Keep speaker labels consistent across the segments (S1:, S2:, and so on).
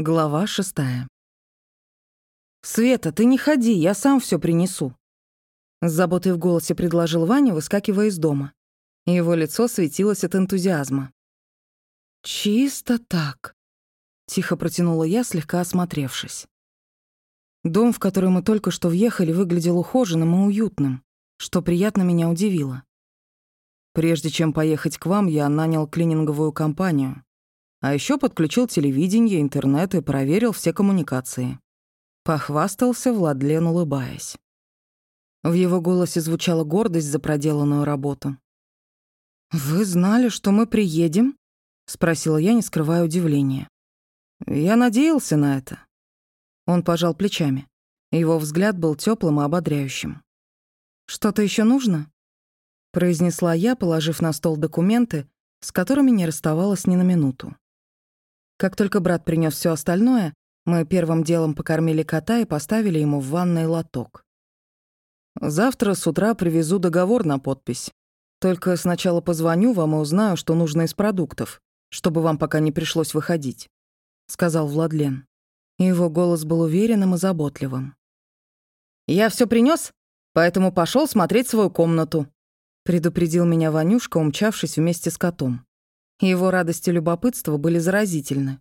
S1: Глава шестая. «Света, ты не ходи, я сам все принесу», — с заботой в голосе предложил Ваня, выскакивая из дома. Его лицо светилось от энтузиазма. «Чисто так», — тихо протянула я, слегка осмотревшись. Дом, в который мы только что въехали, выглядел ухоженным и уютным, что приятно меня удивило. Прежде чем поехать к вам, я нанял клининговую компанию, а еще подключил телевидение, интернет и проверил все коммуникации. Похвастался Владлен, улыбаясь. В его голосе звучала гордость за проделанную работу. «Вы знали, что мы приедем?» — спросила я, не скрывая удивления. «Я надеялся на это». Он пожал плечами. Его взгляд был теплым и ободряющим. «Что-то еще нужно?» — произнесла я, положив на стол документы, с которыми не расставалась ни на минуту. Как только брат принес все остальное, мы первым делом покормили кота и поставили ему в ванной лоток. «Завтра с утра привезу договор на подпись. Только сначала позвоню вам и узнаю, что нужно из продуктов, чтобы вам пока не пришлось выходить», — сказал Владлен. Его голос был уверенным и заботливым. «Я все принес, поэтому пошел смотреть свою комнату», — предупредил меня Ванюшка, умчавшись вместе с котом. Его радость и любопытство были заразительны.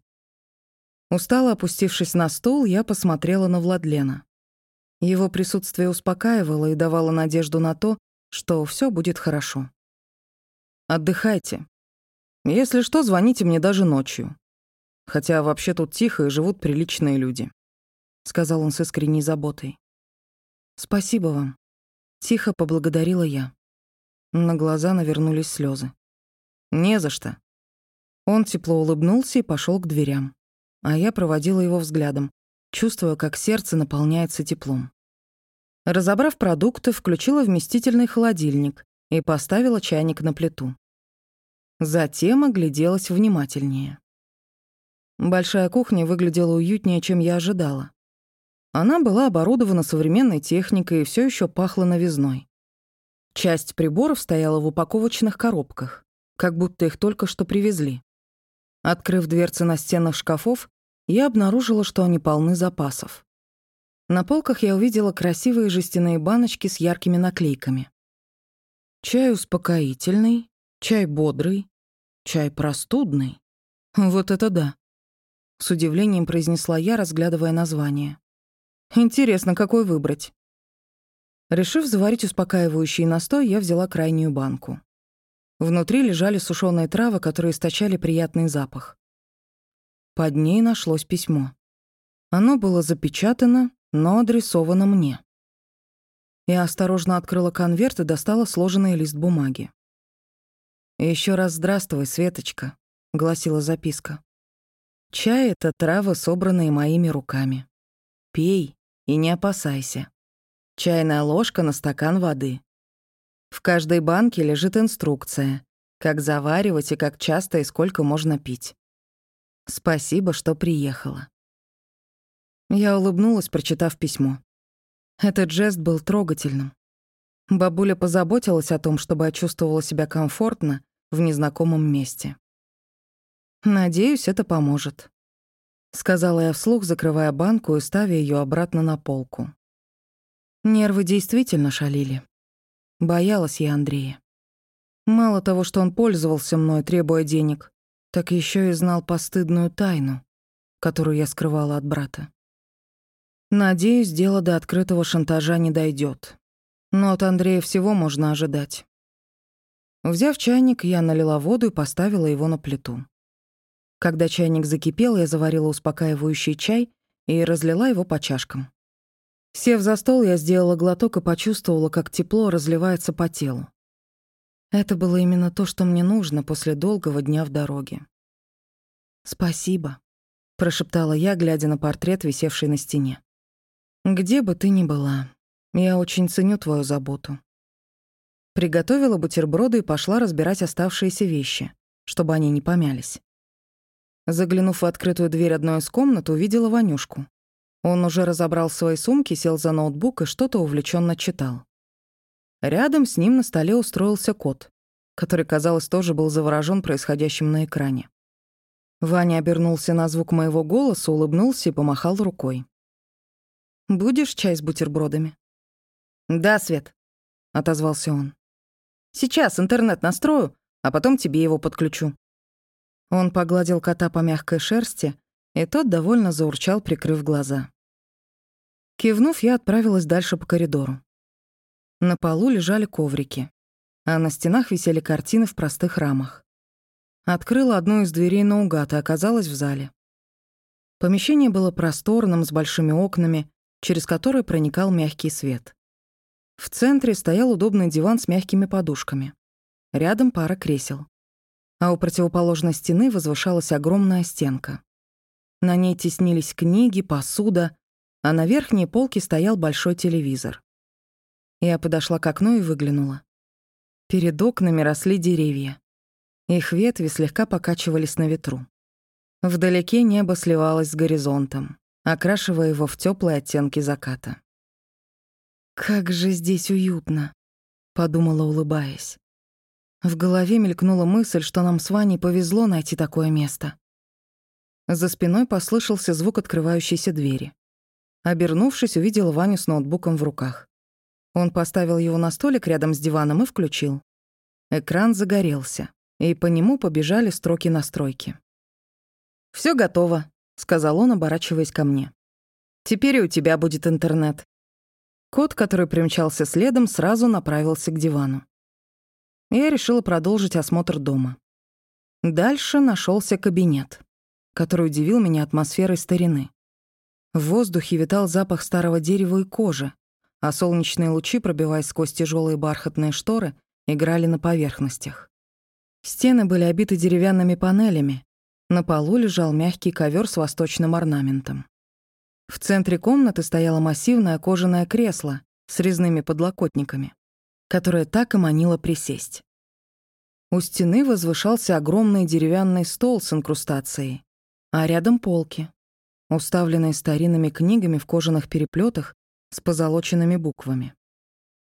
S1: Устало опустившись на стул, я посмотрела на Владлена. Его присутствие успокаивало и давало надежду на то, что все будет хорошо. «Отдыхайте. Если что, звоните мне даже ночью. Хотя вообще тут тихо и живут приличные люди», — сказал он с искренней заботой. «Спасибо вам», — тихо поблагодарила я. На глаза навернулись слезы. «Не за что. Он тепло улыбнулся и пошел к дверям. А я проводила его взглядом, чувствуя, как сердце наполняется теплом. Разобрав продукты, включила вместительный холодильник и поставила чайник на плиту. Затем огляделась внимательнее. Большая кухня выглядела уютнее, чем я ожидала. Она была оборудована современной техникой и все еще пахла новизной. Часть приборов стояла в упаковочных коробках, как будто их только что привезли. Открыв дверцы настенных шкафов, я обнаружила, что они полны запасов. На полках я увидела красивые жестяные баночки с яркими наклейками. Чай успокоительный, чай бодрый, чай простудный. Вот это да. С удивлением произнесла я, разглядывая название. Интересно, какой выбрать? Решив заварить успокаивающий настой, я взяла крайнюю банку. Внутри лежали сушеные травы, которые источали приятный запах. Под ней нашлось письмо. Оно было запечатано, но адресовано мне. Я осторожно открыла конверт и достала сложенный лист бумаги. Еще раз здравствуй, Светочка», — гласила записка. «Чай — это травы, собранные моими руками. Пей и не опасайся. Чайная ложка на стакан воды. В каждой банке лежит инструкция, как заваривать и как часто и сколько можно пить. Спасибо, что приехала. Я улыбнулась, прочитав письмо. Этот жест был трогательным. Бабуля позаботилась о том, чтобы я чувствовала себя комфортно в незнакомом месте. «Надеюсь, это поможет», — сказала я вслух, закрывая банку и ставя ее обратно на полку. Нервы действительно шалили. Боялась я Андрея. Мало того, что он пользовался мной, требуя денег, так еще и знал постыдную тайну, которую я скрывала от брата. Надеюсь, дело до открытого шантажа не дойдет. Но от Андрея всего можно ожидать. Взяв чайник, я налила воду и поставила его на плиту. Когда чайник закипел, я заварила успокаивающий чай и разлила его по чашкам. Сев за стол, я сделала глоток и почувствовала, как тепло разливается по телу. Это было именно то, что мне нужно после долгого дня в дороге. «Спасибо», — прошептала я, глядя на портрет, висевший на стене. «Где бы ты ни была, я очень ценю твою заботу». Приготовила бутерброды и пошла разбирать оставшиеся вещи, чтобы они не помялись. Заглянув в открытую дверь одной из комнат, увидела Ванюшку. Он уже разобрал свои сумки, сел за ноутбук и что-то увлеченно читал. Рядом с ним на столе устроился кот, который, казалось, тоже был заворожён происходящим на экране. Ваня обернулся на звук моего голоса, улыбнулся и помахал рукой. «Будешь чай с бутербродами?» «Да, Свет», — отозвался он. «Сейчас интернет настрою, а потом тебе его подключу». Он погладил кота по мягкой шерсти, и тот довольно заурчал, прикрыв глаза. Кивнув, я отправилась дальше по коридору. На полу лежали коврики, а на стенах висели картины в простых рамах. Открыла одну из дверей наугад и оказалась в зале. Помещение было просторным, с большими окнами, через которые проникал мягкий свет. В центре стоял удобный диван с мягкими подушками. Рядом пара кресел. А у противоположной стены возвышалась огромная стенка. На ней теснились книги, посуда, а на верхней полке стоял большой телевизор. Я подошла к окну и выглянула. Перед окнами росли деревья. Их ветви слегка покачивались на ветру. Вдалеке небо сливалось с горизонтом, окрашивая его в теплые оттенки заката. «Как же здесь уютно», — подумала, улыбаясь. В голове мелькнула мысль, что нам с Ваней повезло найти такое место. За спиной послышался звук открывающейся двери. Обернувшись, увидела Ваню с ноутбуком в руках. Он поставил его на столик рядом с диваном и включил. Экран загорелся и по нему побежали строки настройки. Все готово», — сказал он, оборачиваясь ко мне. «Теперь у тебя будет интернет». Кот, который примчался следом, сразу направился к дивану. Я решила продолжить осмотр дома. Дальше нашелся кабинет, который удивил меня атмосферой старины. В воздухе витал запах старого дерева и кожи, а солнечные лучи, пробиваясь сквозь тяжелые бархатные шторы, играли на поверхностях. Стены были обиты деревянными панелями. На полу лежал мягкий ковер с восточным орнаментом. В центре комнаты стояло массивное кожаное кресло с резными подлокотниками, которое так и манило присесть. У стены возвышался огромный деревянный стол с инкрустацией, а рядом полки, уставленные старинными книгами в кожаных переплетах с позолоченными буквами.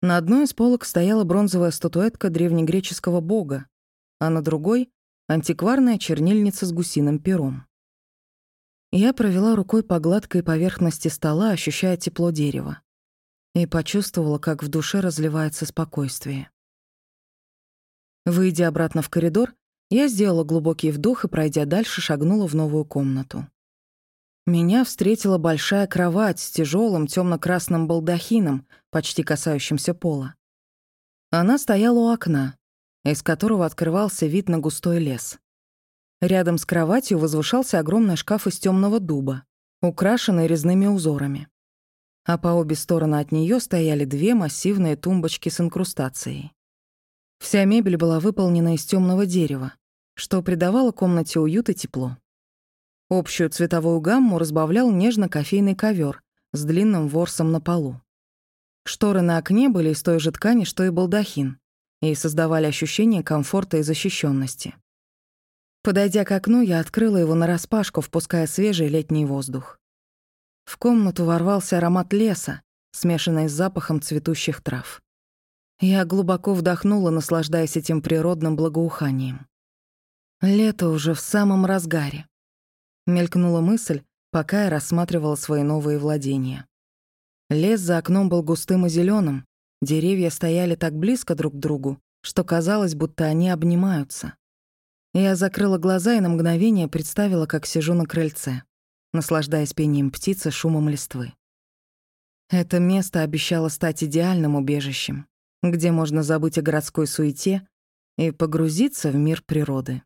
S1: На одной из полок стояла бронзовая статуэтка древнегреческого бога, а на другой — антикварная чернильница с гусиным пером. Я провела рукой по гладкой поверхности стола, ощущая тепло дерева, и почувствовала, как в душе разливается спокойствие. Выйдя обратно в коридор, я сделала глубокий вдох и, пройдя дальше, шагнула в новую комнату. Меня встретила большая кровать с тяжелым темно-красным балдахином, почти касающимся пола. Она стояла у окна, из которого открывался вид на густой лес. Рядом с кроватью возвышался огромный шкаф из темного дуба, украшенный резными узорами. А по обе стороны от нее стояли две массивные тумбочки с инкрустацией. Вся мебель была выполнена из темного дерева, что придавало комнате уют и тепло. Общую цветовую гамму разбавлял нежно-кофейный ковер с длинным ворсом на полу. Шторы на окне были из той же ткани, что и балдахин, и создавали ощущение комфорта и защищенности. Подойдя к окну, я открыла его нараспашку, впуская свежий летний воздух. В комнату ворвался аромат леса, смешанный с запахом цветущих трав. Я глубоко вдохнула, наслаждаясь этим природным благоуханием. Лето уже в самом разгаре. Мелькнула мысль, пока я рассматривала свои новые владения. Лес за окном был густым и зеленым, Деревья стояли так близко друг к другу, что казалось, будто они обнимаются. Я закрыла глаза и на мгновение представила, как сижу на крыльце, наслаждаясь пением птицы, шумом листвы. Это место обещало стать идеальным убежищем, где можно забыть о городской суете и погрузиться в мир природы.